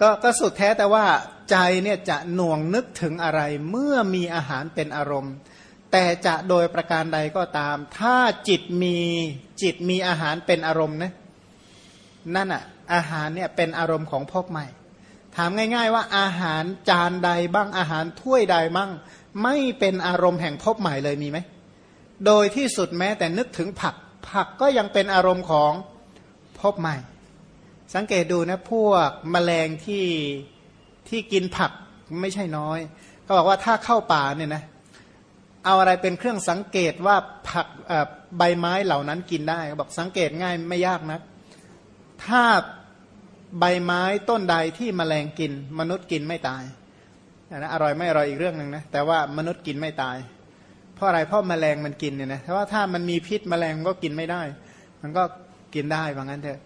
ก็ก็สุดแท้แต่ว่าใจเนี่ยจะหน่วงนึกถึงอะไร เมื่อมีอาหารเป็นอารมณ์ แต่จะโดยประการใดก็ตาม ถ้าจิตมีจิตมีอาหารเป็นอารมณ์นะนั่นอะอาหารเนี่ยเป็นอารมณ์ของพบใหม่ ถามง่าย ๆ ว่าอาหารจานใดบ้างอาหารถ้วยใดบ้างไม่เป็นอารมณ์แห่งพบใหม่เลยมีไหมโดยที่สุดแม้แต่นึกถึงผัก ผักก็ยังเป็นอารมณ์ของพบใหม่ สังเกตดูนะพวกมแมลงที่ที่กินผักไม่ใช่น้อย ก็บอกว่าถ้าเข้าป่าเนี่ยนะเอาอะไรเป็นเครื่องสังเกตว่าผักใบไม้เหล่านั้นกินได้บอกสังเกตง่ายไม่ยากนะถ้าใบไม้ต้นใดที่มแมลงกิน มนุษย์กินไม่ตายนะอร่อยไม่อร่อยอีกเรื่องหนึ่งนะแต่ว่ามนุษย์กินไม่ตาย เพราะอะไรเพราะมแมลงมันกินเนี่ยนะแต่ว่าถ้ามันมีพิษมแมลงก็กินไม่ได้ มันก็กินได้ว่างั้นเถอะ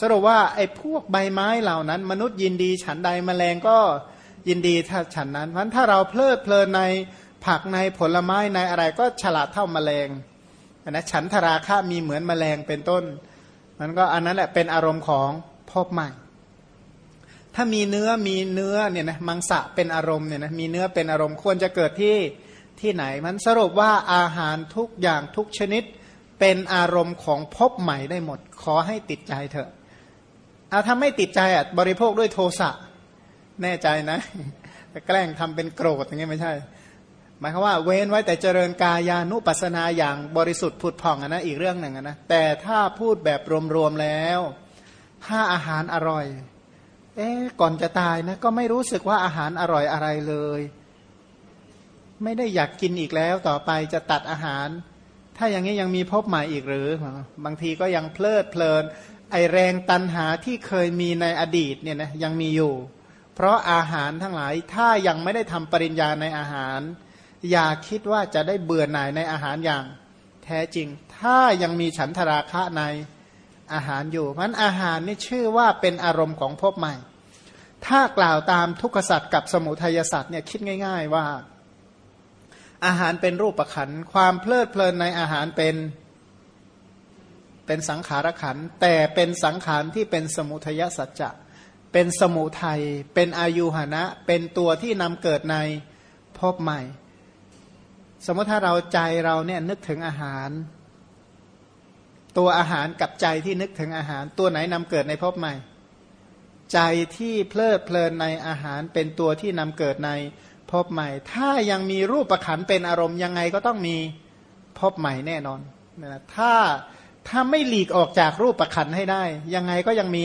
สรุปว่าไอ้พวกใบไม้เหล่านั้น มนุษย์ยินดีฉันใดมแมลงก็ยินดีถ้าฉันนั้นเพราะถ้าเราเพลิดเพลินในผักในผลไม้ในอะไรก็ฉลาดเท่ามาแมลงนะฉันทราคะมีเหมือนมแมลงเป็นต้น มันก็อันนั้นแหละเป็นอารมณ์ของพบใหม่ ถ้ามีเนื้อมีเนื้อเนี่ยนะมังสะเป็นอารมณ์เนี่ยนะมีเนื้อเป็นอารมณ์ควรจะเกิดที่ที่ไหน มันสรุปว่าอาหารทุกอย่างทุกชนิด เป็นอารมณ์ของพบใหม่ได้หมด ขอให้ติดใจเถอะ เอาถ้าไม่ติดใจอะบริโภคด้วยโทสะแน่ใจนะ แต่แกล้งทำเป็นโกรธอย่างเงี้ยไม่ใช่ หมายความว่าเว้นไว้แต่เจริญกายานุปัสนาอย่างบริสุทธิ์ผุดผ่องนะอีกเรื่องหนึ่งนะแต่ถ้าพูดแบบรวมๆแล้ว ถ้าอาหารอร่อย เอ๊ก่อนจะตายนะ ก็ไม่รู้สึกว่าอาหารอร่อยอะไรเลย ไม่ได้อยากกินอีกแล้ว ต่อไปจะตัดอาหาร ถ้าอย่างนี้ยังมีพบใหม่อีกหรือ บางทีก็ยังเพลิดเพลิน ไอแรงตันหาที่เคยมีในอดีตเนี่ยนะยังมีอยู่ เพราะอาหารทั้งหลายถ้ายังไม่ได้ทำปริญญาในอาหาร อย่าคิดว่าจะได้เบื่อหน่ายในอาหารอย่างแท้จริง ถ้ายังมีฉันทราคะในอาหารอยู่เพราะอาหารนี่ชื่อว่าเป็นอารมณ์ของภพใหม่ ถ้ากล่าวตามทุกขสัตว์กับสมุทัยสัตว์เนี่ยคิดง่าย ๆ ว่า อาหารเป็นรูปประขันความเพลิดเพลินในอาหารเป็นเป็นสังขารขันแต่เป็นสังขารที่เป็นสมุทัยสัจจะเป็นสมุทัยเป็นอายุหนะเป็นตัวที่นำเกิดในภพใหม่ สมมติถ้าเราใจเราเนี่ยนึกถึงอาหาร ตัวอาหารกับใจที่นึกถึงอาหาร ตัวไหนนำเกิดในภพใหม่ ใจที่เพลิดเพลินในอาหารเป็นตัวที่นำเกิดใน ภพใหม่ ถ้ายังมีรูปประขันเป็นอารมณ์ยังไงก็ต้องมีภพใหม่แน่นอนนะถ้าถ้าไม่หลีกออกจากรูปประขันให้ได้ ยังไงก็ยังมี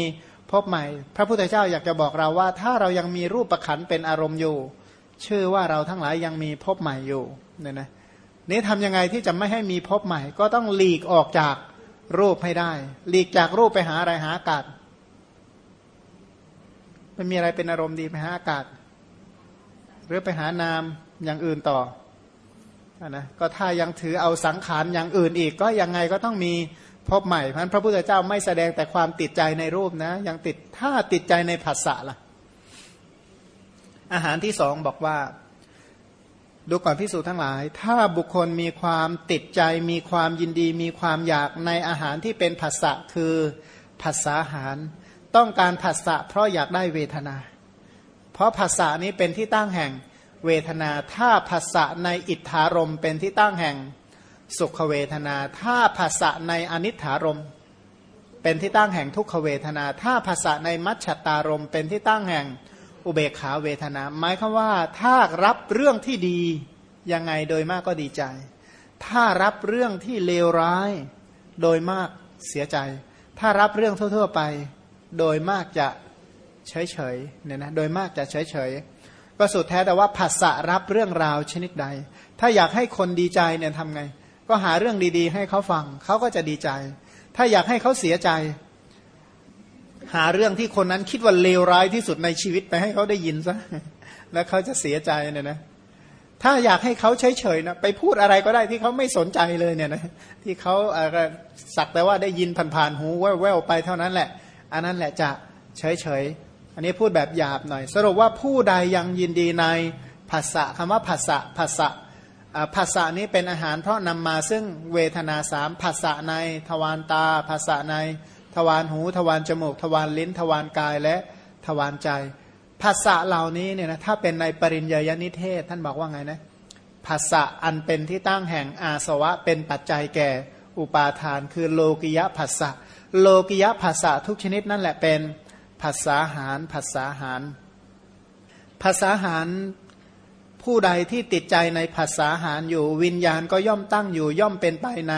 ภพใหม่ พระพุทธเจ้าอยากจะบอกเราว่า ถ้าเรายังมีรูปประขันเป็นอารมณ์อยู่ ชื่อว่าเราทั้งหลายยังมีภพใหม่อยู่เนี่ยนะนี่ทำยังไงที่จะไม่ให้มีภพใหม่ ก็ต้องหลีกออกจากรูปให้ได้ หลีกจากรูปไปหาอะไรหาอากาศไม่มีอะไรเป็นอารมณ์ดีไปหาอากาศ หรือไปหานามอย่างอื่นต่อนะก็ถ้ายังถือเอาสังขารอย่างอื่นอีก ก็ยังไงก็ต้องมีพบใหม่เพราะพระพุทธเจ้าไม่แสดงแต่ความติดใจในรูปนะ ยังติดถ้าติดใจในผัสสะล่ะ อาหารที่สองบอกว่า ดูก่อนพิสูจน์ทั้งหลาย ถ้าบุคคลมีความติดใจ มีความยินดี มีความอยากในอาหารที่เป็นผัสสะคือผัสสะอาหาร ต้องการผัสสะเพราะอยากได้เวทนา เพราะผัสสะนี้เป็นที่ตั้งแห่งเวทนา ถ้าผัสสะในอิทธารมเป็นที่ตั้งแห่งสุขเวทนา ถ้าผัสสะในอนิถารมเป็นที่ตั้งแห่งทุกขเวทนา ถ้าผัสสะในมัชฌตารมเป็นที่ตั้งแห่งอุเบกขาเวทนา หมายคือว่าถ้ารับเรื่องที่ดียังไงโดยมากก็ดีใจ ถ้ารับเรื่องที่เลวร้ายโดยมากเสียใจ ถ้ารับเรื่องทั่ว ๆ ไป โดยมากจะ เฉยๆเนี่ยนะโดยมากจะเฉยๆก็สุดแท้แต่ว่าผัสสะรับเรื่องราวชนิดใด ถ้าอยากให้คนดีใจเนี่ยทำไง ก็หาเรื่องดีๆ ให้เขาฟังเขาก็จะดีใจ ถ้าอยากให้เขาเสียใจ หาเรื่องที่คนนั้นคิดว่าเลวร้ายที่สุดในชีวิตไปให้เขาได้ยินซะแล้วเขาจะเสียใจเนี่ยนะถ้าอยากให้เขาเฉยๆนะไปพูดอะไรก็ได้ที่เขาไม่สนใจเลยเนี่ยนะที่เขาสักแต่ว่าได้ยินผ่านๆหูแว่วๆไปเท่านั้นแหละ อันนั้นแหละจะเฉยๆ อันนี้พูดแบบหยาบหน่อย สรุปว่าผู้ใดยังยินดีในภาษะคำว่าภาษะภาษะภาษานี้เป็นอาหารเพราะนำมาซึ่งเวทนาสามภาษาในทวารตาภาษาในทวารหู ทวารจมูก ทวารลิ้น ทวารกายและทวารใจ ภาษาเหล่านี้เนี่ยนะถ้าเป็นในปริญญานิเทศ ท่านบอกว่าไงนะภาษาอันเป็นที่ตั้งแห่งอาสวะเป็นปัจจัยแก่อุปาทาน คือโลกิยะภาษาโลกิยะภาษาทุกชนิดนั่นแหละเป็น ภาษาหารภาษาหารภาษาหารผู้ใดที่ติดใจในภาษาหารอยู่วิญญาณก็ย่อมตั้งอยู่ย่อมเป็นไปใน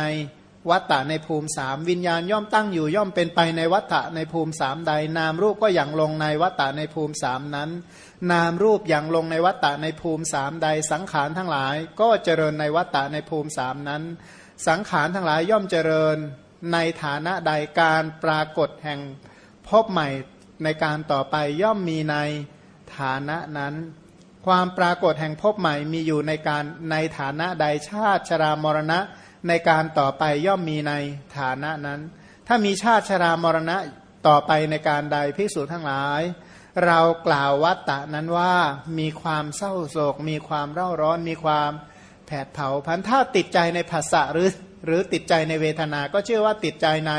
วัตตะในภูมิสามวิญญาณย่อมตั้งอยู่ย่อมเป็นไปในวัตตะในภูมิสามใด นามรูปก็อย่างลงในวัตตะในภูมิสามนั้น นามรูปอย่างลงในวัตตะในภูมิสามใด สังขารทั้งหลาย ก็เจริญในวัตตะในภูมิสามนั้น สังขารทั้งหลายย่อมเจริญในฐานะใดการปรากฏแห่งพบใหม่ ในการต่อไปย่อมมีในฐานะนั้น ความปรากฏแห่งพบใหม่มีอยู่ในการในฐานะใดชาติชรามรณะ ในการต่อไปย่อมมีในฐานะนั้น ถ้ามีชาติชรามรณะต่อไปในการใดพิสูจน์ทั้งหลาย เรากล่าววัตตะนั้นว่ามีความเศร้าโศก มีความเร่าร้อนมีความแผดเผาพันถ้าติดใจในภาษะหรือหรือติดใจในเวทนา ก็เชื่อว่าติดใจใน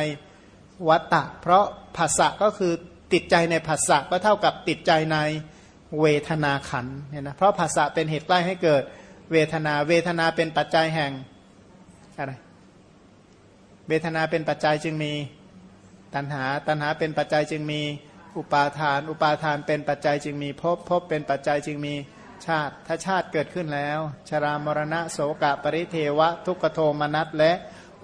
วัตตะ เพราะภาษะก็คือ ติดใจในภาษะก็เท่ากับติดใจในเวทนาขันเนี่ยนะเพราะภาษะเป็นเหตุใกล้ให้เกิดเวทนาเวทนาเป็นปัจจัยแห่งอะไรเวทนาเป็นปัจจัยจึงมีตัณหา ตัณหาเป็นปัจจัยจึงมีอุปาทาน อุปาทานเป็นปัจจัยจึงมีภพภพเป็นปัจจัยจึงมีชาติ ถ้าชาติเกิดขึ้นแล้ว ชรามรณะโสกะปริเทวะ ทุกขโทมนัสและ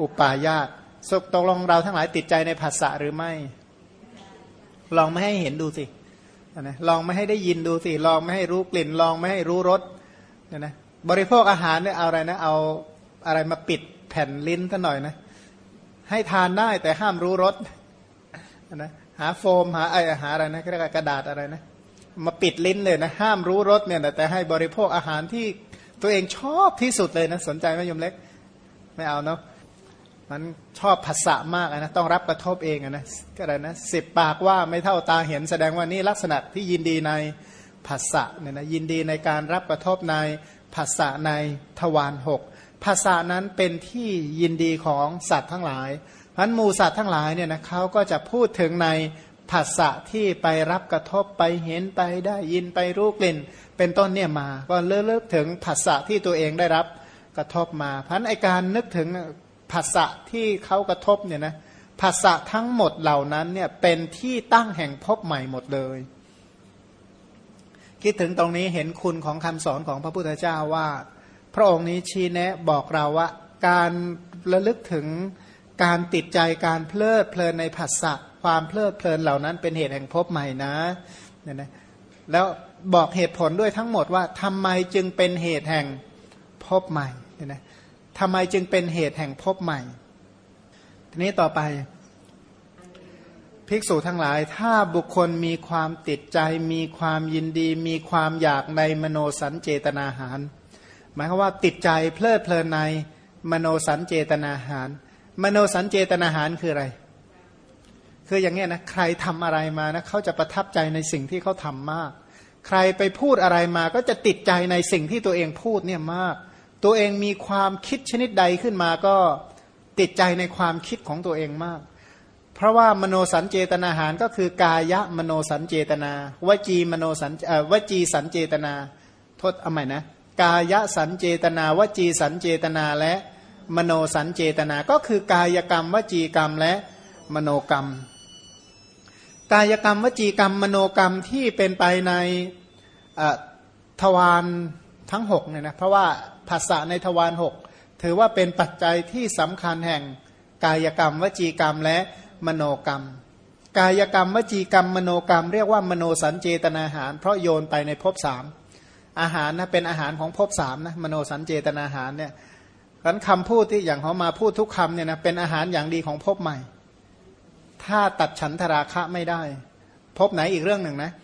อุปาญาตสุตกลงเราทั้งหลายติดใจในภาษะหรือไม่ ลองไม่ให้เห็นดูสินะลองไม่ให้ได้ยินดูสิ ลองไม่ให้รู้กลิ่น ลองไม่ให้รู้รสเนี่ยนะบริโภคอาหารเนี่ยเอาอะไรนะเอาอะไรมาปิดแผ่นลิ้นท่าหน่อยนะ ให้ทานได้แต่ห้ามรู้รสนะหาโฟมหาไออาหารอะไรนะเรียกกระดาษอะไรนะ มาปิดลิ้นเลยนะห้ามรู้รสเนี่ยแต่ให้บริโภคอาหารที่ตัวเองชอบที่สุดเลยนะ สนใจไหมยมเล็ก ไม่เอาเนาะ มันชอบภาษามากนะต้องรับกระทบเองนะก็อะไรนะสิบปากว่าไม่เท่าตาเห็นแสดงว่านี่ลักษณะที่ยินดีในภาษะเนี่ยนะยินดีในการรับกระทบในภาษะในทวารหกภาษานั้นเป็นที่ยินดีของสัตว์ทั้งหลายพันมูสัตว์ทั้งหลายเนี่ยนะเขาก็จะพูดถึงในภาษะที่ไปรับกระทบไปเห็นไปได้ยินไปรู้กลิ่น เป็นต้นเนี่ยมา ก็เลิกถึงภาษะที่ตัวเองได้รับกระทบมาพันไอการนึกถึง ภาษะที่เขากระทบเนี่ยนะภาษะทั้งหมดเหล่านั้นเนี่ยเป็นที่ตั้งแห่งพบใหม่หมดเลย คิดถึงตรงนี้เห็นคุณของคำสอนของพระพุทธเจ้าว่า พระองค์นี้ชี้แนะบอกเราว่า การระลึกถึงการติดใจการเพลิดเพลินในผัสสะความเพลิดเพลินเหล่านั้นเป็นเหตุแห่งพบใหม่นะเนี่ยนะแล้วบอกเหตุผลด้วยทั้งหมดว่าทำไมจึงเป็นเหตุแห่งภพใหม่เนี่ยนะ ทำไมจึงเป็นเหตุแห่งภพใหม่ ทีนี้ต่อไป ภิกษุทั้งหลาย ถ้าบุคคลมีความติดใจ มีความยินดี มีความอยากในมโนสันเจตนาหาร หมายความว่าติดใจเพลิดเพลินในมโนสันเจตนาหาร มโนสันเจตนาหารคืออะไร คืออย่างเงี้ยนะใครทำอะไรมานะเขาจะประทับใจในสิ่งที่เขาทำมาก ใครไปพูดอะไรมาก็จะติดใจในสิ่งที่ตัวเองพูดเนี่ยมาก ตัวเองมีความคิดชนิดใดขึ้นมาก็ติดใจในความคิดของตัวเองมาก เพราะว่ามโนสันเจตนาหารก็คือกายะมโนสันเจตนา วจีมโนสันวจีสันเจตนาโทษเอาใหม่นะกายสันเจตนาวจีสันเจตนาและมโนสันเจตนา ก็คือกายกรรม วจีกรรมและมโนกรรม กายกรรม วจีกรรม มโนกรรมที่เป็นไปในทวาร ทั้งหกเนี่ยนะเพราะว่าภาษาในทวารหกถือว่าเป็นปัจจัยที่สำคัญแห่งกายกรรม วจีกรรมและมโนกรรม กายกรรม วจีกรรม มโนกรรม เรียกว่ามโนสันเจตนาหาร เพราะโยนไปในภพสามอาหารนะเป็นอาหารของภพสามนะมโนสัญเจตนาอาหารเนี่ยดังคำพูดที่อย่างเขามาพูดทุกคำเนี่ยนะเป็นอาหารอย่างดีของภพใหม่ ถ้าตัดฉันทราคะไม่ได้ภพไหนอีกเรื่องหนึ่งนะเ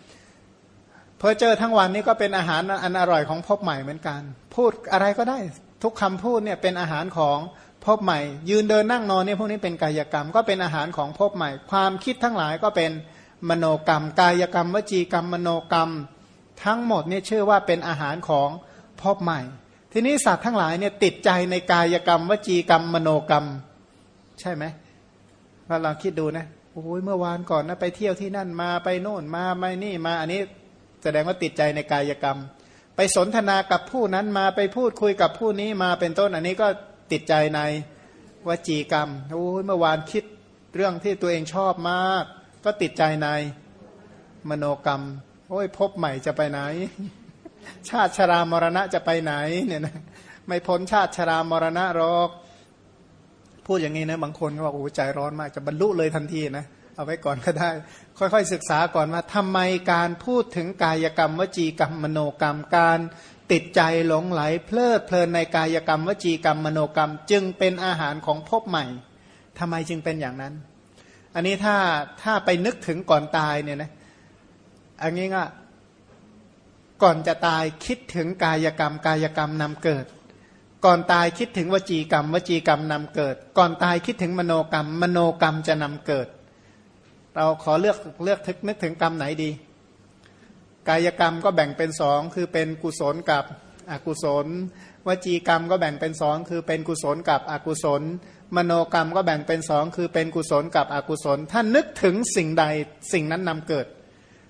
พอเจอทั้งวันนี้ก็เป็นอาหารอันอร่อยของภพใหม่เหมือนกัน พูดอะไรก็ได้ทุกคำพูดเนี่ยเป็นอาหารของภพใหม่ ยืนเดินนั่งนอนเนี่ยพวกนี้เป็นกายกรรม ก็เป็นอาหารของภพใหม่ ความคิดทั้งหลายก็เป็นมโนกรรม กายกรรม วจีกรรม มโนกรรม ทั้งหมดเนี่ยชื่อว่าเป็นอาหารของพบใหม่ ทีนี้สัตว์ทั้งหลายเนี่ยติดใจในกายกรรม วจีกรรม มโนกรรม ใช่ไหมเราลองคิดดูนะโอ้ยเมื่อวานก่อนนะไปเที่ยวที่นั่นมาไปโน่นมาไม่นี่มาอันนี้ แสดงว่าติดใจในกายกรรม ไปสนทนากับผู้นั้นมาไปพูดคุยกับผู้นี้มาเป็นต้นอันนี้ก็ติดใจในวจีกรรมโอ้ยเมื่อวานคิดเรื่องที่ตัวเองชอบมาก ก็ติดใจในมโนกรรม โอ้ยพบใหม่จะไปไหน ชาติชรามรณะจะไปไหนเนี่ยนะไม่พ้นชาติชรามรณะหรอก พูดอย่างนี้นะบางคนก็บอกโอ้ใจร้อนมากจะบรรลุเลยทันทีนะ เอาไว้ก่อนก็ได้ ค่อยๆศึกษาก่อนว่าทำไมการพูดถึงกายกรรมวจีกรรมมโนกรรมการติดใจหลงไหลเพลิดเพลินในกายกรรมวจีกรรมมโนกรรม จึงเป็นอาหารของพบใหม่ทำไมจึงเป็นอย่างนั้น อันนี้ถ้าถ้าไปนึกถึงก่อนตายเนี่ยนะอันนี้ก็ก่อนจะตายคิดถึงกายกรรม กายกรรมนำเกิด ก่อนตายคิดถึงวจีกรรม วจีกรรมนำเกิด ก่อนตายคิดถึงมโนกรรม มโนกรรมจะนำเกิด เราขอเลือกเลือกทึกนึกถึงกรรมไหนดี กายกรรมก็แบ่งเป็นสองคือเป็นกุศลกับอกุศล วจีกรรมก็แบ่งเป็นสองคือเป็นกุศลกับอกุศล มโนกรรมก็แบ่งเป็นสองคือเป็นกุศลกับอกุศล ถ้านึกถึงสิ่งใดสิ่งนั้นนำเกิด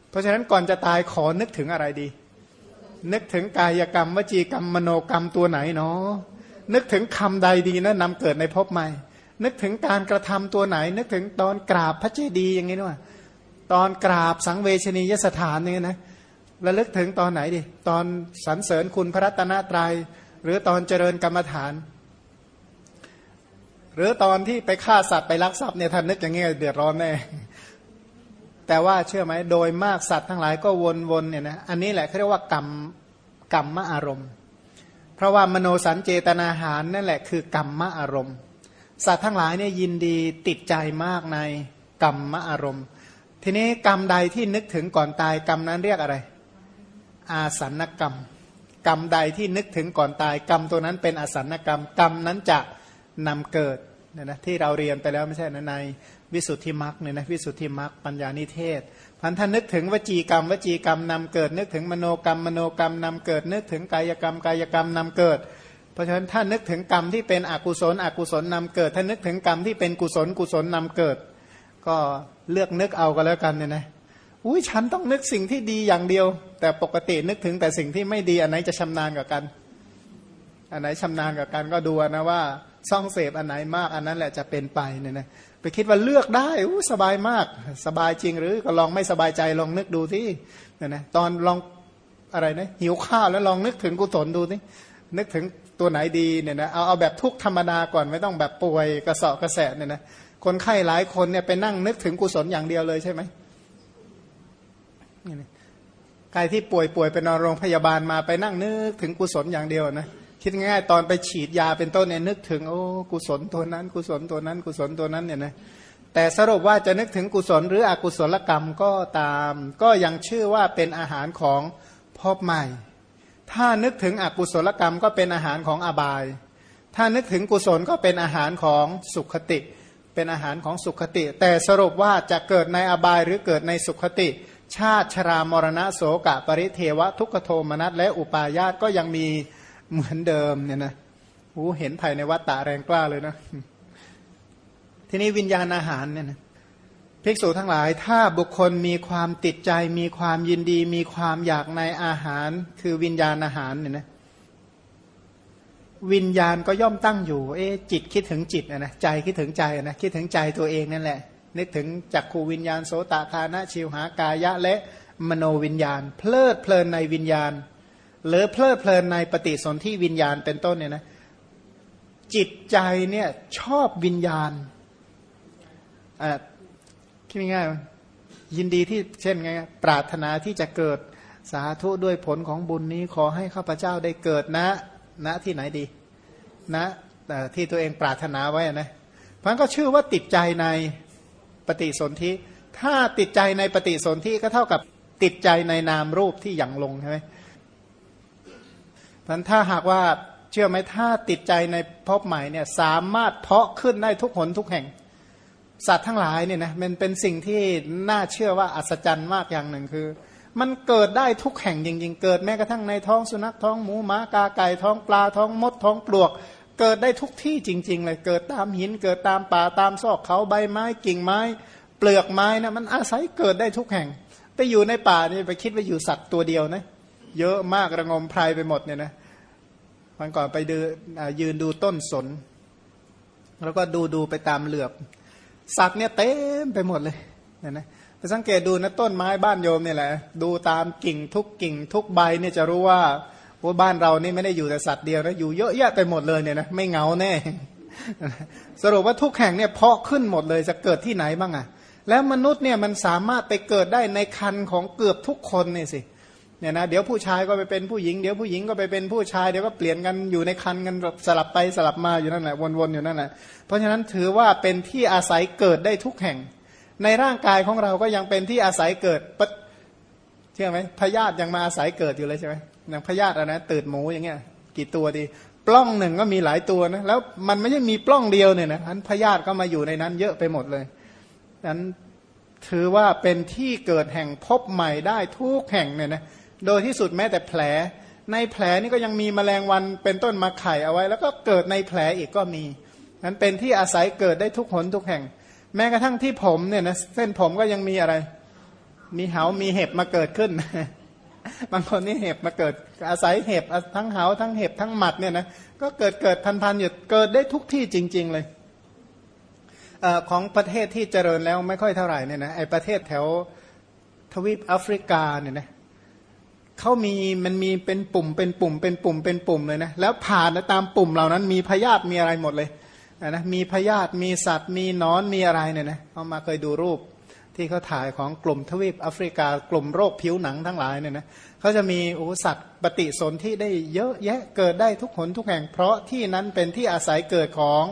เพราะฉะนั้นก่อนจะตายขอนึกถึงอะไรดี นึกถึงกายกรรม วจีกรรมมโนกรรมตัวไหนเนาะนึกถึงคำใดดีนะนำเกิดในภพใหม่ นึกถึงการกระทำตัวไหน นึกถึงตอนกราบพระเจดีย์อย่างนี้ด้วยตอนกราบสังเวชนียสถานนี่นะระลึกถึงตอนไหนดิตอนสรรเสริญคุณพระรัตนตรยัย หรือตอนเจริญกรรมฐาน หรือตอนที่ไปฆ่าสัตว์ไปลักทรัพย์เนี่ยท่านนึกอย่างนี้เดือดร้อนแน่แต่ว่าเชื่อไหมโดยมากสัตว์ทั้งหลายก็วนๆเนี่ยนะอันนี้แหละเขาเรียกว่ากรรมกรรมมะอารมณ์ เพราะว่ามโนสัญเจตนาหารนั่นแหละคือกรรมมะอารมณ์ สัตว์ทั้งหลายเนี่ยยินดีติดใจมากในกรรมมอารมณ์ ทีนี้กรรมใดที่นึกถึงก่อนตายกรรมนั้นเรียกอะไร อาสันกรรม กรรมใดที่นึกถึงก่อนตายกรรมตัวนั้นเป็นอาสันกรรม กรรมนั้นจะนำเกิดเนี่ยนะที่เราเรียนไปแล้วไม่ใช่นะในวิสุทธิมรรคเนี่ยนะวิสุทธิมรรคปัญญานิเทศพันท่านนึกถึงวจีกรรม วจีกรรมนำเกิด นึกถึงมโนกรรมมโนกรรมนำเกิด นึกถึงกายกรรมกายกรรมนำเกิด เพราะฉะนั้นถ้านึกถึงกรรมที่เป็นอกุศล อกุศลนำเกิด ถ้านึกถึงกรรมที่เป็นกุศลกุศลนำเกิด ก็เลือกนึกเอาก็แล้วกันเนี่ยนะอุ้ยฉันต้องนึกสิ่งที่ดีอย่างเดียว แต่ปกตินึกถึงแต่สิ่งที่ไม่ดีอันไหนจะชำนาญกับกัน อันไหนชำนาญกับกันก็ดูนะว่าซ่องเสพอันไหนมากอันนั้นแหละจะเป็นไปเนี่ยนะไปคิดว่าเลือกได้อู้สบายมาก สบายจริงหรือก็ลองไม่สบายใจลองนึกดูที่เนี่ยนะตอนลองอะไรนะหิวข้าวแล้วลองนึกถึงกุศลดูที่นึกถึง ตัวไหนดีเนี่ยนะเอาเอาแบบทุกธรรมดาก่อนไม่ต้องแบบป่วยกระสอบกระแสเนี่ยนะคนไข้หลายคนเนี่ยไปนั่งนึกถึงกุศลอย่างเดียวเลยใช่ไหมใครที่ป่วยป่วยไปนอนโรงพยาบาลมาไปนั่งนึกถึงกุศลอย่างเดียวนะคิดง่ายๆตอนไปฉีดยาเป็นต้นเนี่ยนึกถึงโอ้กุศลตัวนั้น กุศลตัวนั้น กุศลตัวนั้นเนี่ยนะแต่สรุปว่าจะนึกถึงกุศลหรืออกุศลกรรมก็ตาม ก็ยังชื่อว่าเป็นอาหารของพบใหม่ ถ้านึกถึงอกุศลกรรมก็เป็นอาหารของอบาย ถ้านึกถึงกุศลก็เป็นอาหารของสุขติ เป็นอาหารของสุขติ แต่สรุปว่าจะเกิดในอบายหรือเกิดในสุขติ ชาติชรามรณะโสกะปริเทวะทุกขโทมนัสและอุปาญาตก็ยังมีเหมือนเดิมเนี่ยนะโอ้เห็นภายในวัฏฏะแรงกล้าเลยนะ ทีนี้วิญญาณอาหารเนี่ยนะ ภิกษุทั้งหลาย ถ้าบุคคลมีความติดใจ มีความยินดี มีความอยากในอาหาร คือวิญญาณอาหารเนี่ยนะวิญญาณก็ย่อมตั้งอยู่ เอ๊จิตคิดถึงจิตนะใจคิดถึงใจนะคิดถึงใจตัวเองนั่นแหละ นึกถึงจักขูวิญญาณโสตคานะชิวหากายะและมโนวิญญาณ เพลิดเพลินในวิญญาณ หรือเพลิดเพลินในปฏิสนธิวิญญาณเป็นต้นเนี่ยนะจิตใจเนี่ยชอบวิญญาณอ่า คิดง่ายยินดีที่เช่นไงปรารถนาที่จะเกิดสาธุด้วยผลของบุญนี้ขอให้ข้าพเจ้าได้เกิดณณที่ไหนดีณนะที่ตัวเองปรารถนาไว้นะพราะก็ชื่อว่าติดใจในปฏิสนธิถ้าติดใจในปฏิสนธิก็เท่ากับติดใจในนามรูปที่ยังลงใช่ไหมพันถ้าหากว่าเชื่อไหมถ้าติดใจในพบใหม่เนี่ยสามารถเพาะขึ้นได้ทุกหนทุกแห่ง สัตว์ทั้งหลายเนี่ยนะมันเป็นสิ่งที่น่าเชื่อว่าอัศจรรย์มากอย่างหนึ่งคือ มันเกิดได้ทุกแห่งจริงๆ เกิดแม้กระทั่งในท้องสุนัขท้องหมูหมากาไก่ท้องปลาท้องมดท้องปลวก เกิดได้ทุกที่จริง ๆ เลยเกิดตามหินเกิดตามป่าตามซอกเขาใบไม้กิ่งไม้ เปลือกไม้นะมันอาศัยเกิดได้ทุกแห่ง ไปอยู่ในป่านี่ไปคิดว่าอยู่สัตว์ตัวเดียวนะเยอะมากระงมไพรไปหมดเนี่ยนะวันก่อนไปดูยืนดูต้นสน แล้วก็ดูดูไปตามเหลือบ สัตว์เนี่ยเต็มไปหมดเลยเนี่ยนะไปสังเกตดูนะต้นไม้บ้านโยมเนี่ยแหละดูตามกิ่งทุกกิ่ง ทุกใบเนี่ยจะรู้ว่าว่าบ้านเรานี่ไม่ได้อยู่แต่สัตว์เดียวนะอยู่เยอะแยะไปหมดเลยเนี่ยนะไม่เงาแน่ สรุปว่าทุกแห่งเนี่ยเพาะขึ้นหมดเลยจะเกิดที่ไหนบ้างอะแล้วมนุษย์เนี่ยมันสามารถไปเกิดได้ในคันของเกือบทุกคนเนี่ยสิ เนี่ยนะเดี๋ยวผู้ชายก็ไปเป็นผู้หญิงเดี๋ยวผู้หญิงก็ไปเป็นผู้ชายเดี๋ยวก็เปลี่ยนกันอยู่ในคันกันสลับไปสลับมาอยู่นั่นแหละวนๆอยู่นั่นแหละเพราะฉะนั้นถือว่าเป็นที่อาศัยเกิดได้ทุกแห่ง ในร่างกายของเราก็ยังเป็นที่อาศัยเกิดเชื่อไหมพยาธิยังมาอาศัยเกิดอยู่เลยใช่ไหมอย่างพยาธิอะนะตืดหมูอย่างเงี้ยกี่ตัวดีปล้องหนึ่งก็มีหลายตัวนะแล้วมันไม่ใช่มีปล้องเดียวเนี่ยนะอันพยาธิก็มาอยู่ในนั้นเยอะไปหมดเลยนั้นถือว่าเป็นที่เกิดแห่งพบใหม่ได้ทุกแห่งเนี่ยนะ โดยที่สุดแม้แต่แผล ในแผลนี่ก็ยังมีแมลงวันเป็นต้นมาไข่เอาไว้ แล้วก็เกิดในแผลอีกก็มีนั้นเป็นที่อาศัยเกิดได้ทุกหนทุกแห่ง แม้กระทั่งที่ผมเนี่ยนะเส้นผมก็ยังมีอะไร มีเหา มีเห็บมาเกิดขึ้น บางคนนี่เห็บมาเกิด อาศัยเห็บทั้งเหาทั้งเห็บทั้งหมัดเนี่ยนะก็เกิดเกิดพันพันอยู่เกิดได้ทุกที่จริง ๆ เลยอของประเทศที่เจริญแล้วไม่ค่อยเท่าไหร่เนี่ยนะไอประเทศแถวทวีปแอฟริกาเนี่ยนะ เขามีมันมีเป็นปุ่มเป็นปุ่ม เป็นปุ่มเป็นปุ่มเลยนะแล้วผ่านตามปุ่มเหล่านั้นมีพยาธิมีอะไรหมดเลยนะมีพยาธิมีสัตว์ มีนอนมีอะไรเนี่ยนะเอามาเคยดูรูปที่เขาถ่ายของกลุ่มทวีปแอฟริกากลุ่มโรคผิวหนังทั้งหลายเนี่ยนะเขาจะมีโอ้สัตว์ปฏิสนธิได้เยอะแยะเกิดได้ทุกหนทุกแห่ง เพราะที่นั้นเป็นที่อาศัยเกิดของ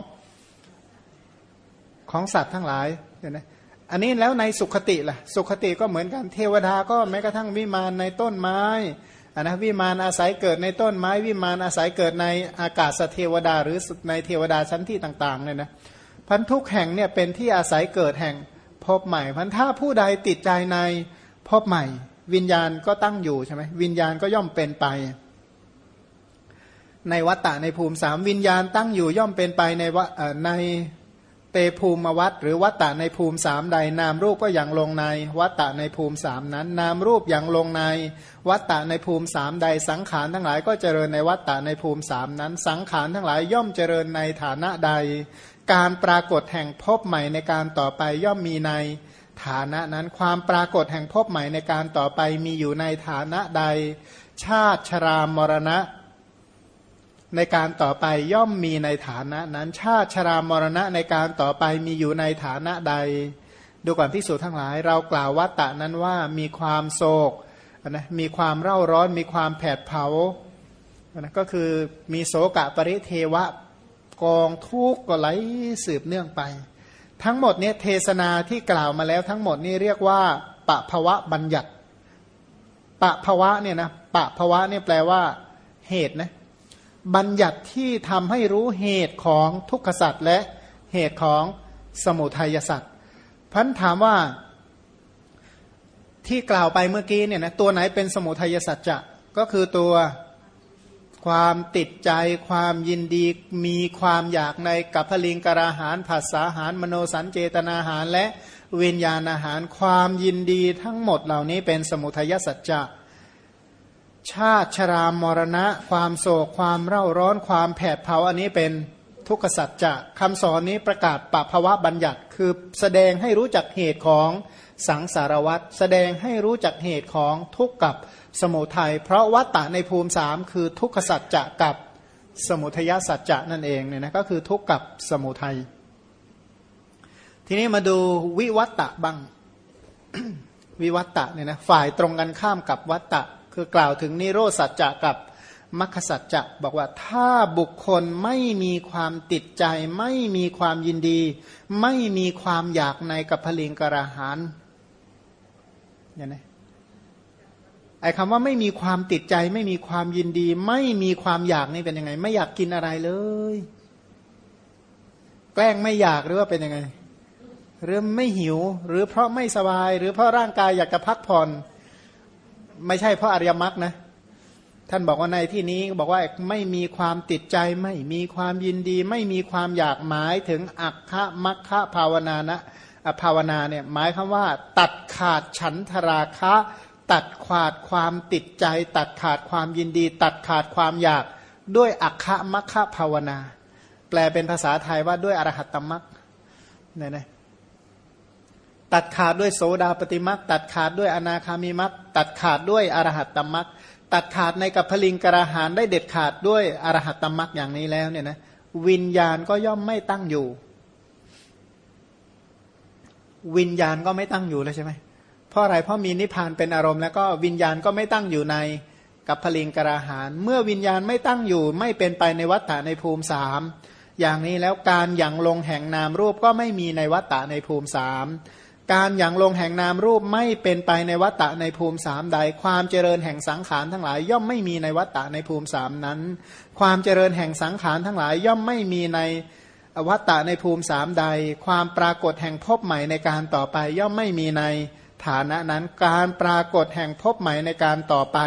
ของสัตว์ทั้งหลายเนี่ยนะ อันนี้แล้วในสุขติล่ะสุขติก็เหมือนกันเทวดาก็แม้กระทั่งวิมานในต้นไม้อันนะวิมานอาศัยเกิดในต้นไม้ วิมานอาศัยเกิดในอากาศสเทวดาหรือในเทวดาชั้นที่ต่างๆเนี่ยนะพันทุกแห่งเนี่ยเป็นที่อาศัยเกิดแห่งพบใหม่พันถ้าผู้ใดติดใจในพบใหม่ วิญญาณก็ตั้งอยู่ใช่ไหมวิญญาณก็ย่อมเป็นไป ในวัตตะในภูมิสามวิญญาณตั้งอยู่ย่อมเป็นไปในวะใน เตภูมิวัตหรือวัตตะในภูมิสามใด นามรูปก็อย่างลงใน วัตตะในภูมิสามนั้น นามรูปอย่างลงใน วัตตะในภูมิสามใด สังขารทั้งหลายก็เจริญในวัตตะในภูมิสามนั้น สังขารทั้งหลายย่อมเจริญในฐานะใด การปรากฏแห่งพบใหม่ในการต่อไปย่อมมีในฐานะนั้นความปรากฏแห่งพบใหม่ในการต่อไปมีอยู่ในฐานะใด ชาติชรามรณะ ในการต่อไปย่อมมีในฐานะนั้น ชาติชรามรณะในการต่อไปมีอยู่ในฐานะใด ดูก่อนพิสูจน์ทั้งหลาย เรากล่าววัตตะนั้นว่ามีความโศกนะมีความเร่าร้อน มีความแผดเผานะก็คือมีโศกะปริเทวะกองทุกข์ก็ไหลสืบเนื่องไป ทั้งหมดเนี้เทศนาที่กล่าวมาแล้วทั้งหมดนี่เรียกว่าปะภวะบัญญัติปะภวะเนี่ยนะปะภวะเนี่ยแปลว่าเหตุนะ บัญญัติที่ทำให้รู้เหตุของทุกขสัตว์และเหตุของสมุทัยสัตว์พันถามว่าที่กล่าวไปเมื่อกี้เนี่ยนะตัวไหนเป็นสมุทัยสัจจะก็คือตัวความติดใจความยินดีมีความอยากในกัพลิงกราหารภาษาหาร มโนสันเจตนาหาร และเวิญญาณอาหาร ความยินดีทั้งหมดเหล่านี้เป็นสมุทัยสัจจะ ชาติชรามรณะ ความโศกความเร่าร้อนความแผดเผาอันนี้เป็นทุกขสัจจะคำสอนนี้ประกาศปภาวะบัญญัติ คือแสดงให้รู้จักเหตุของสังสารวัตแสดงให้รู้จักเหตุของทุกข์กับสมุทัยเพราะวัตตะในภูมิสามคือทุกขสัจจะกับสมุทัยสัจจะนั่นเองเนี่ยนะก็คือทุกข์กับสมุทัยทีนี้มาดูวิวัตตะบ้างวิวัตตะเนี่ยนะฝ่ายตรงกันข้ามกับวัตตะ คือกล่าวถึงนิโรสัจจะกับมัคคสัจจะบอกว่าถ้าบุคคลไม่มีความติดใจ ไม่มีความยินดี ไม่มีความอยากในกับพลิงกระหารอย่างนี้ไอ้คำว่าไม่มีความติดใจ ไม่มีความยินดี ไม่มีความอยากนี่เป็นยังไง ไม่อยากกินอะไรเลย แกล้งไม่อยากหรือว่าเป็นยังไงหรือไม่หิว หรือเพราะไม่สบาย หรือเพราะร่างกายอยากจะพักผ่อน ไม่ใช่เพราะอริยมรรคนะท่านบอกว่าในที่นี้บอกว่าไม่มีความติดใจไม่มีความยินดี ไม่มีความอยากหมายถึงอักขะมัคคะภาวนานะภาวนาเนี่ยหมายคำว่า ตัดขาดฉันทราคะ ตัดขาดความติดใจ ตัดขาดความยินดี ตัดขาดความอยากด้วยอัคคะมัคคะภาวนา แปลเป็นภาษาไทยว่าด้วยอรหัตตมัคเนี่ยนะ ตัดขาดด้วยโสดาปฏิมัคตัดขาดด้วยอนาคามิมัคตัดขาดด้วยอรหัตตมัคตัดขาดในกับพลิงกระหานได้เด็ดขาดด้วยอรหัตตมัคอย่างนี้แล้วเนี่ยนะวิญญาณก็ย่อมไม่ตั้งอยู่ วิญญาณก็ไม่ตั้งอยู่แล้วใช่ไหมเพราะอะไรเพราะมีนิพพานเป็นอารมณ์แล้วก็วิญญาณก็ไม่ตั้งอยู่ในกับพลิงกระหานเมื่อวิญญาณไม่ตั้งอยู่ ไม่เป็นไปในวัฏฏะในภูมิสามอย่างนี้แล้วการอย่างลงแห่งนามรูปก็ไม่มีในวัฏฏะในภูมิสาม การอย่างลงแห่งนามรูปไม่เป็นไปในวัฏฏะในภูมิสามใด ความเจริญแห่งสังขารทั้งหลาย ย่อมไม่มีในวัฏฏะในภูมิสามนั้น ความเจริญแห่งสังขารทั้งหลาย ย่อมไม่มีในวัฏฏะในภูมิสามใด ความปรากฏแห่งพบใหม่ในการต่อไป ย่อมไม่มีในฐานะนั้น การปรากฏแห่งพบใหม่ในการต่อไป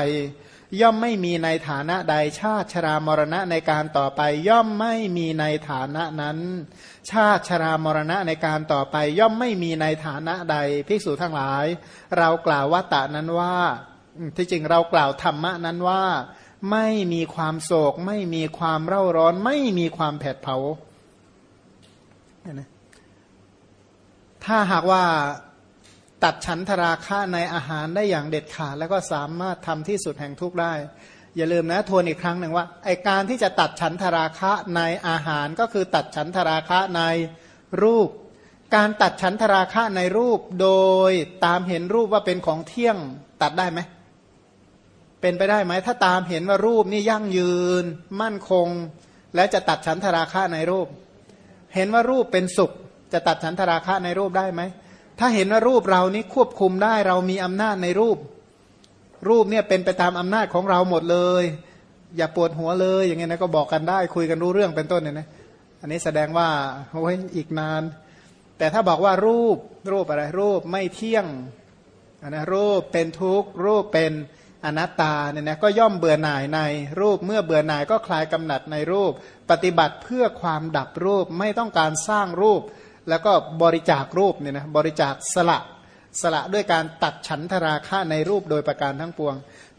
ย่อมไม่มีในฐานะใดชาติชรามรณะในการต่อไป ย่อมไม่มีในฐานะนั้น ชาติชรามรณะในการต่อไป ย่อมไม่มีในฐานะใดภิกษุทั้งหลาย เรากล่าวว่าตะนั้นว่าที่จริงเรากล่าวธรรมะนั้นว่า ไม่มีความโศก ไม่มีความเร่าร้อน ไม่มีความแผดเผาถ้าหากว่า ตัดฉันทราคะในอาหารได้อย่างเด็ดขาดแล้วก็สามารถทำที่สุดแห่งทุกได้ อย่าลืมนะทวนอีกครั้งหนึ่งว่าไอการที่จะตัดฉันทราคะในอาหารก็คือตัดฉันทราคะในรูป การตัดฉันทราคะในรูปโดยตามเห็นรูปว่าเป็นของเที่ยงตัดได้ไหมเป็นไปได้ไหมถ้าตามเห็นว่ารูปนี่ยั่งยืน มั่นคง และจะตัดฉันทราคะในรูป เห็นว่ารูปเป็นสุข จะตัดฉันทราคะในรูปได้ไหม ถ้าเห็นว่ารูปเรานี้ควบคุมได้เรามีอำนาจในรูป รูปเนี่ยเป็นไปตามอำนาจของเราหมดเลย อย่าปวดหัวเลย อย่างเงี้ยนะก็บอกกันได้คุยกันรู้เรื่องเป็นต้นเนี่ยนะอันนี้แสดงว่าโอ้ยอีกนาน แต่ถ้าบอกว่ารูปรูปอะไร รูปไม่เที่ยงนะรูปเป็นทุกข์รูปเป็นอนัตตาเนี่ยนะก็ย่อมเบื่อหน่ายในรูปเมื่อเบื่อหน่ายก็คลายกำหนัดในรูป ปฏิบัติเพื่อความดับรูปไม่ต้องการสร้างรูป แล้วก็บริจาครูปเนี่ยนะบริจาคสละสละด้วยการตัดฉันทราคะในรูปโดยประการทั้งปวง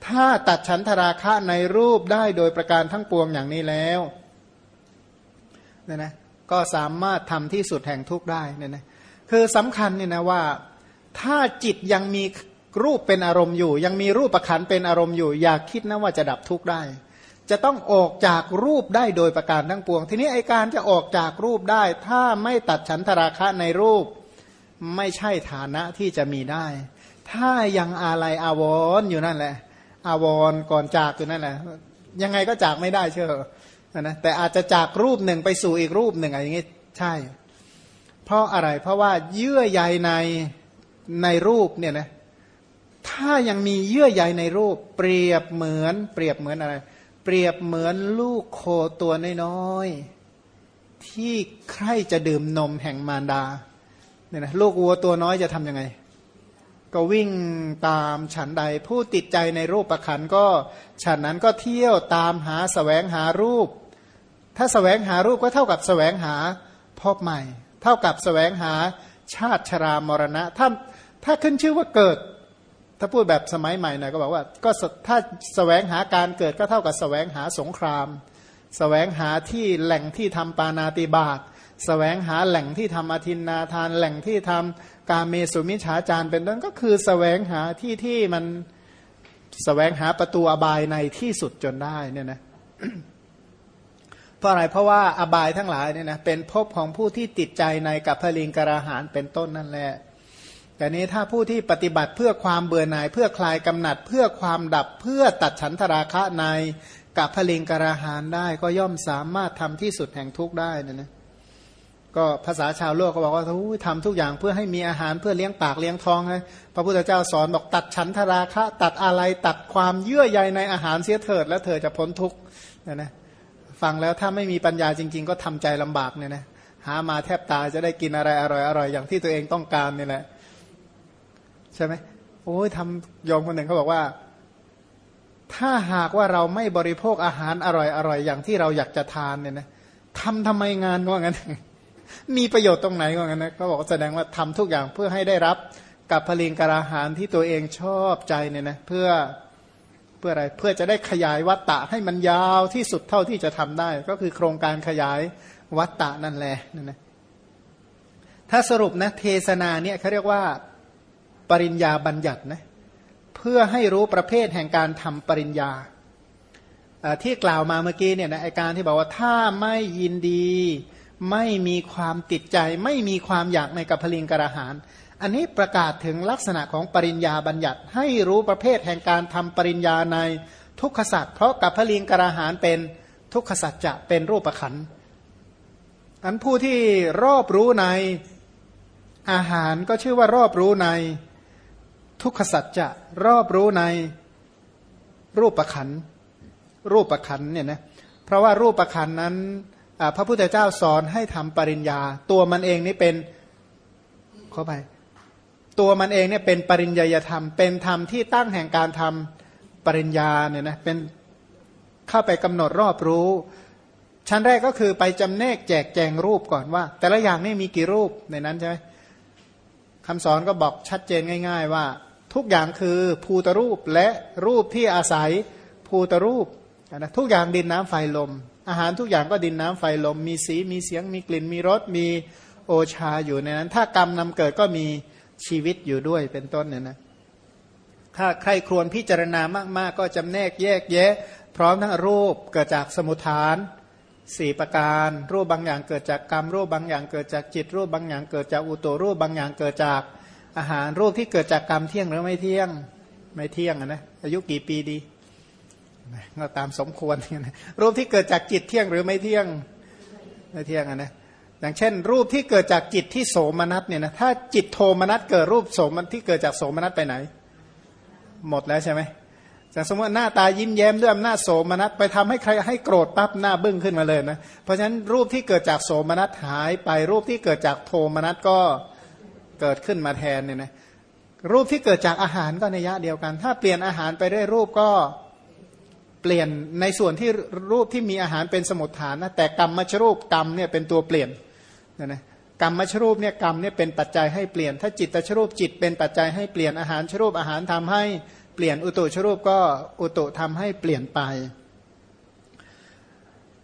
ถ้าตัดฉันทราคะในรูปได้โดยประการทั้งปวงอย่างนี้แล้วเนี่ยนะก็สามารถทำที่สุดแห่งทุกได้เนี่ยนะคือสำคัญเนี่ยนะว่าถ้าจิตยังมีรูปเป็นอารมณ์อยู่ ยังมีรูปประคันเป็นอารมณ์อยู่ อย่าคิดนะว่าจะดับทุกข์ได้ จะต้องออกจากรูปได้โดยประการทั้งปวง ทีนี้ไอการจะออกจากรูปได้ ถ้าไม่ตัดฉันทราคะในรูป ไม่ใช่ฐานะที่จะมีได้ ถ้ายังอะไรอาวรอยู่นั่นแหละ อาวรก่อนจากอยู่นั่นแหละยังไงก็จากไม่ได้เชื่อนะแต่อาจจะจากรูปหนึ่งไปสู่อีกรูปหนึ่งอะไรอย่างงี้ใช่ เพราะอะไรเพราะว่าเยื่อใยในในรูปเนี่ยนะถ้ายังมีเยื่อใยในรูป เปรียบเหมือน เปรียบเหมือนอะไร เปรียบเหมือนลูกโคตัวน้อยๆที่ใครจะดื่มนมแห่งมารดาเนี่ยนะลูกวัวตัวน้อยจะทำยังไง ก็วิ่งตามฉันใด ผู้ติดใจในรูปประคันก็ฉันนั้นก็เที่ยวตามหาสแสวงหารูป ถ้าสแสวงหารูปก็เท่ากับสแสวงหาพบใหม่ เท่ากับสแสวงหาชาติชรามรณะถ้าถ้าขึ้นชื่อว่าเกิด ถ้าพูดแบบสมัยใหม่หน่อยก็บอกว่า ก็ถ้าสแสวงหาการเกิดก็เท่ากับสแสวงหาสงครามสแสวงหาที่แหล่งที่ทำปานาติบาตสแสวงหาแหล่งที่ทำอธินนาทาน แหล่งที่ทำการเมสุมิฉาจารเป็นต้นก็คือสแสวงหาที่ที่มันสแสวงหาประตูอบายในที่สุดจนได้เนี่ยนะเพราะอะไรเพราะว่าอบายทั้งหลายเนี่ยนะเป็นภพของผู้ที่ติดใจในกับพลิงกราหานเป็นต้นนั่นแหละ แต่นี้ถ้าผู้ที่ปฏิบัติเพื่อความเบื่อหน่าย เพื่อคลายกำหนัด เพื่อความดับเพื่อตัดฉันทราคะในกับพลิงกราหานได้ก็ย่อมสามารถทำที่สุดแห่งทุกได้นะนะก็ภาษาชาวโลกก็บอกว่าทำทุกอย่างเพื่อให้มีอาหารเพื่อเลี้ยงปากเลี้ยงท้องให้พระพุทธเจ้าสอนบอกตัดฉันทราคะ ตัดอะไรตัดความเยื่อใยในอาหารเสียเถิด แล้วเธอจะพ้นทุกข์นะนะฟังแล้วถ้าไม่มีปัญญาจริง ๆ ก็ทำใจลำบากเนี่ยนะหามาแทบตายจะได้กินอะไรอร่อยๆอย่างที่ตัวเองต้องการนี่แหละ ใช่ไหมโอ้ยทำยอมคนหนึ่งเขาบอกว่า ถ้าหากว่าเราไม่บริโภคอาหารอร่อยอร่อยอย่างที่เราอยากจะทานเนี่ยนะทำทำไมงานก็งั้น มีประโยชน์ตรงไหนว่างั้นนะเขาบอกแสดงว่าทำทุกอย่างเพื่อให้ได้รับกับพลิงกราหารที่ตัวเองชอบใจเนี่ยนะเพื่อเพื่ออะไรเพื่อจะได้ขยายวัตตะให้มันยาวที่สุดเท่าที่จะทำได้ ก็คือโครงการขยายวัตตะนั่นแหละนั่นนะถ้าสรุปนะเทศนาเนี่ยเขาเรียกว่า ปริญญาบัญญัตินะเพื่อให้รู้ประเภทแห่งการทำปริญญาที่กล่าวมาเมื่อกี้เนี่ยนะไอการที่บอกว่าถ้าไม่ยินดี ไม่มีความติดใจ ไม่มีความอยากในกับพลิงกระหารอันนี้ประกาศถึงลักษณะของปริญญาบัญญัติ ให้รู้ประเภทแห่งการทำปริญญาในทุกขสัตว์เพราะกับพลิงกระหารเป็นทุกขสัจจะเป็นรูปขันอันผู้ที่รอบรู้ในอาหารก็ชื่อว่ารอบรู้ใน ทุกขสัจจะรอบรู้ในรูปประขันรูปประขันเนี่ยนะเพราะว่ารูปประขันนั้นพระพุทธเจ้าสอนให้ทำปริญญา ตัวมันเองนี่เป็นเข้าไปตัวมันเองเนี่ยเป็นปริญญาธรรม เป็นธรรมที่ตั้งแห่งการทำปริญญาเนี่ยนะเป็นเข้าไปกำหนดรอบรู้ ชั้นแรกก็คือไปจำแนกแจกแจงรูปก่อนว่า แต่ละอย่างนี่มีกี่รูปในนั้นใช่ไหม คำสอนก็บอกชัดเจนง่าย ๆ ว่า ทุกอย่างคือภูตรูปและรูปที่อาศัยภูตรูปนะทุกอย่างดินน้ำไฟลม อาหารทุกอย่างก็ดินน้ำไฟลม มีสีมีเสียงมีกลิ่นมีรสมีโอชาอยู่ในนั้น ถ้ากรรมนำเกิดก็มีชีวิตอยู่ด้วยเป็นต้นเนี่ยนะถ้าใครครวญพิจารณามากๆ ก็จำแนกแยกแยะ พร้อมทั้งรูปเกิดจากสมุทฐาน สี่ประการรูปบางอย่างเกิดจากกรรมรูปบางอย่างเกิดจากจิตรูปบางอย่างเกิดจากอุตรูปบางอย่างเกิดจากอาหารรูปที่เกิดจากกรรมเที่ยงหรือไม่เที่ยงไม่เที่ยงนะอายุกี่ปีดีก็ตามสมควรรูปที่เกิดจากจิตเที่ยงหรือไม่เที่ยงไม่เที่ยงนะอย่างเช่น รูปที่เกิดจากจิตที่โสมนัสเนี่ยนะถ้าจิตโทมนัสเกิดรูปโสมที่เกิดจากโสมนัสไปไหน หมดแล้วใช่ไหม จากสมมติหน้าตายิ้มแย้มด้วยอำนาจโสมนัสไปทำให้ใครให้โกรธปั๊บหน้าบึ้งขึ้นมาเลยนะเพราะฉะนั้นรูปที่เกิดจากโสมนัสหายไปรูปที่เกิดจากโทมนัสก็เกิดขึ้นมาแทนเนี่ยนะรูปที่เกิดจากอาหารก็ในยะเดียวกัน ถ้าเปลี่ยนอาหารไปด้รูปก็เปลี่ยนในส่วนที่รูปที่มีอาหารเป็นสมุทฐานนะแต่กรรมมชรูปกรรมเนี่ยเป็นตัวเปลี่ยนนะนะกรรมมชรูปเนี่ยกรรมเนี่ยเป็นปัจจัยให้เปลี่ยน ถ้าจิตตชรูปจิตเป็นปัจจัยให้เปลี่ยนอาหารชรูปอาหารทำให้ เปลี่ยนอุตุชรูปก็อุตุทำให้เปลี่ยนไป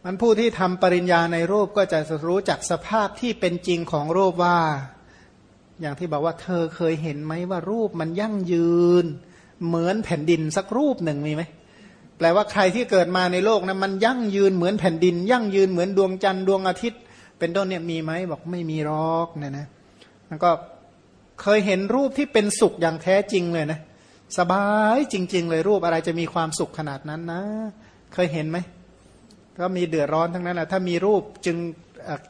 มันผู้ที่ทำปริญญาในรูปก็จะรู้จักสภาพที่เป็นจริงของรูปว่า อย่างที่บอกว่าเธอเคยเห็นไหมว่ารูปมันยั่งยืน เหมือนแผ่นดินสักรูปหนึ่งมีไหมแปลว่าใครที่เกิดมาในโลกนะมันยั่งยืนเหมือนแผ่นดิน ยั่งยืนเหมือนดวงจันทร์ดวงอาทิตย์ เป็นต้นเนี่ยมีไหมบอกไม่มีรอกเนี่ยนะมันก็เคยเห็นรูปที่เป็นสุขอย่างแท้จริงเลยนะ สบายจริง ๆ เลยรูปอะไรจะมีความสุขขนาดนั้นนะ เคยเห็นไหมก็มีเดือดร้อนทั้งนั้นแหละถ้ามีรูปจึง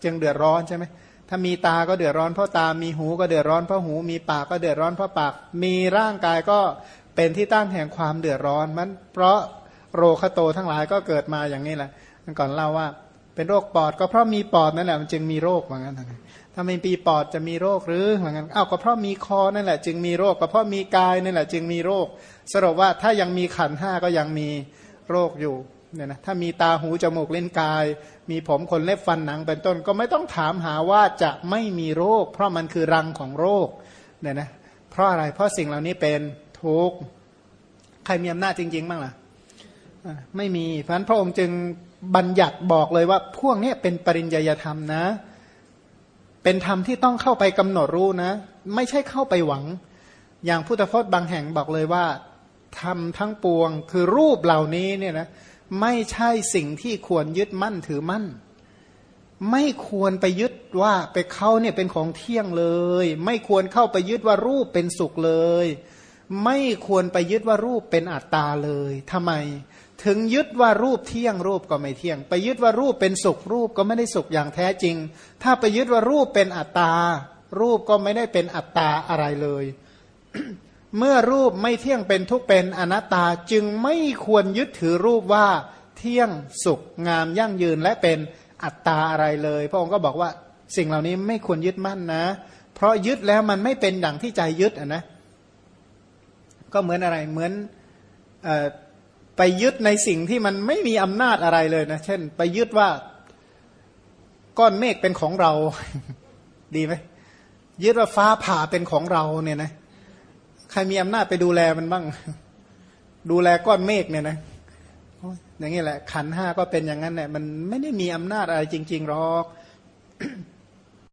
จึงเดือดร้อนใช่ไหมถ้ามีตาก็เดือดร้อนเพราะตา มีหูก็เดือดร้อนเพราะหู มีปากก็เดือดร้อนเพราะปาก มีร่างกายก็เป็นที่ตั้งแห่งความเดือดร้อนมัน เพราะโรคโตทั้งหลายก็เกิดมาอย่างนี้แหละก่อนเล่าว่า เป็นโรคปอดก็เพราะมีปอดนั่นแหละมันจึงมีโรคเหมือนกัน ถ้าไม่มีปอดจะมีโรคหรือเหมือนกันอ้าวก็เพราะมีคอนั่นแหละ จึงมีโรคก็เพราะมีกายนั่นแหละ จึงมีโรค สรุปว่าถ้ายังมีขันห้าก็ยังมีโรคอยู่เนี่ยนะถ้ามีตาหูจมูกเล่นกาย มีผมขนเล็บฟันหนังเป็นต้นก็ไม่ต้องถามหาว่าจะไม่มีโรค เพราะมันคือรังของโรคเนี่ยนะเพราะอะไรเพราะสิ่งเหล่านี้เป็นทุกข์ใครมีอำนาจจริงๆบ้างล่ะไม่มีเพราะนั้นพระองค์จึงบัญญัติบอกเลยว่าพวกนี้เป็นปริญญาธรรมนะ เป็นธรรมที่ต้องเข้าไปกำหนดรู้นะ ไม่ใช่เข้าไปหวัง อย่างพุทธพจน์บางแห่งบอกเลยว่าธรรมทั้งปวง คือรูปเหล่านี้เนี่ยนะไม่ใช่สิ่งที่ควรยึดมั่นถือมั่น ไม่ควรไปยึดว่าไปเขาเนี่ยเป็นของเที่ยงเลย ไม่ควรเข้าไปยึดว่ารูปเป็นสุขเลย ไม่ควรไปยึดว่ารูปเป็นอัตตาเลยทำไม ถึงยึดว่ารูปเที่ยงรูปก็ไม่เที่ยง ไปยึดว่ารูปเป็นสุขรูปก็ไม่ได้สุขอย่างแท้จริง ถ้าไปยึดว่ารูปเป็นอัตตา รูปก็ไม่ได้เป็นอัตตาอะไรเลย เมื่อรูปไม่เที่ยงเป็นทุกเป็นอนัตตาจึงไม่ควรยึดถือรูปว่าเที่ยงสุขงามยั่งยืนและเป็นอัตตาอะไรเลย พระองค์ก็บอกว่าสิ่งเหล่านี้ไม่ควรยึดมั่นนะ เพราะยึดแล้วมันไม่เป็นอย่างที่ใจยึดอะนะ ก็เหมือนอะไรเหมือน ไปยึดในสิ่งที่มันไม่มีอำนาจอะไรเลยนะ เช่น ไปยึดว่าก้อนเมฆเป็นของเรา ดีไหมยึดว่าฟ้าผ่าเป็นของเราเนี่ยนะ ใครมีอำนาจไปดูแลมันบ้าง ดูแลก้อนเมฆเนี่ยนะอย่างนี้แหละ ขันห้าก็เป็นอย่างนั้นแหละมันไม่ได้มีอำนาจอะไรจริง ๆหรอก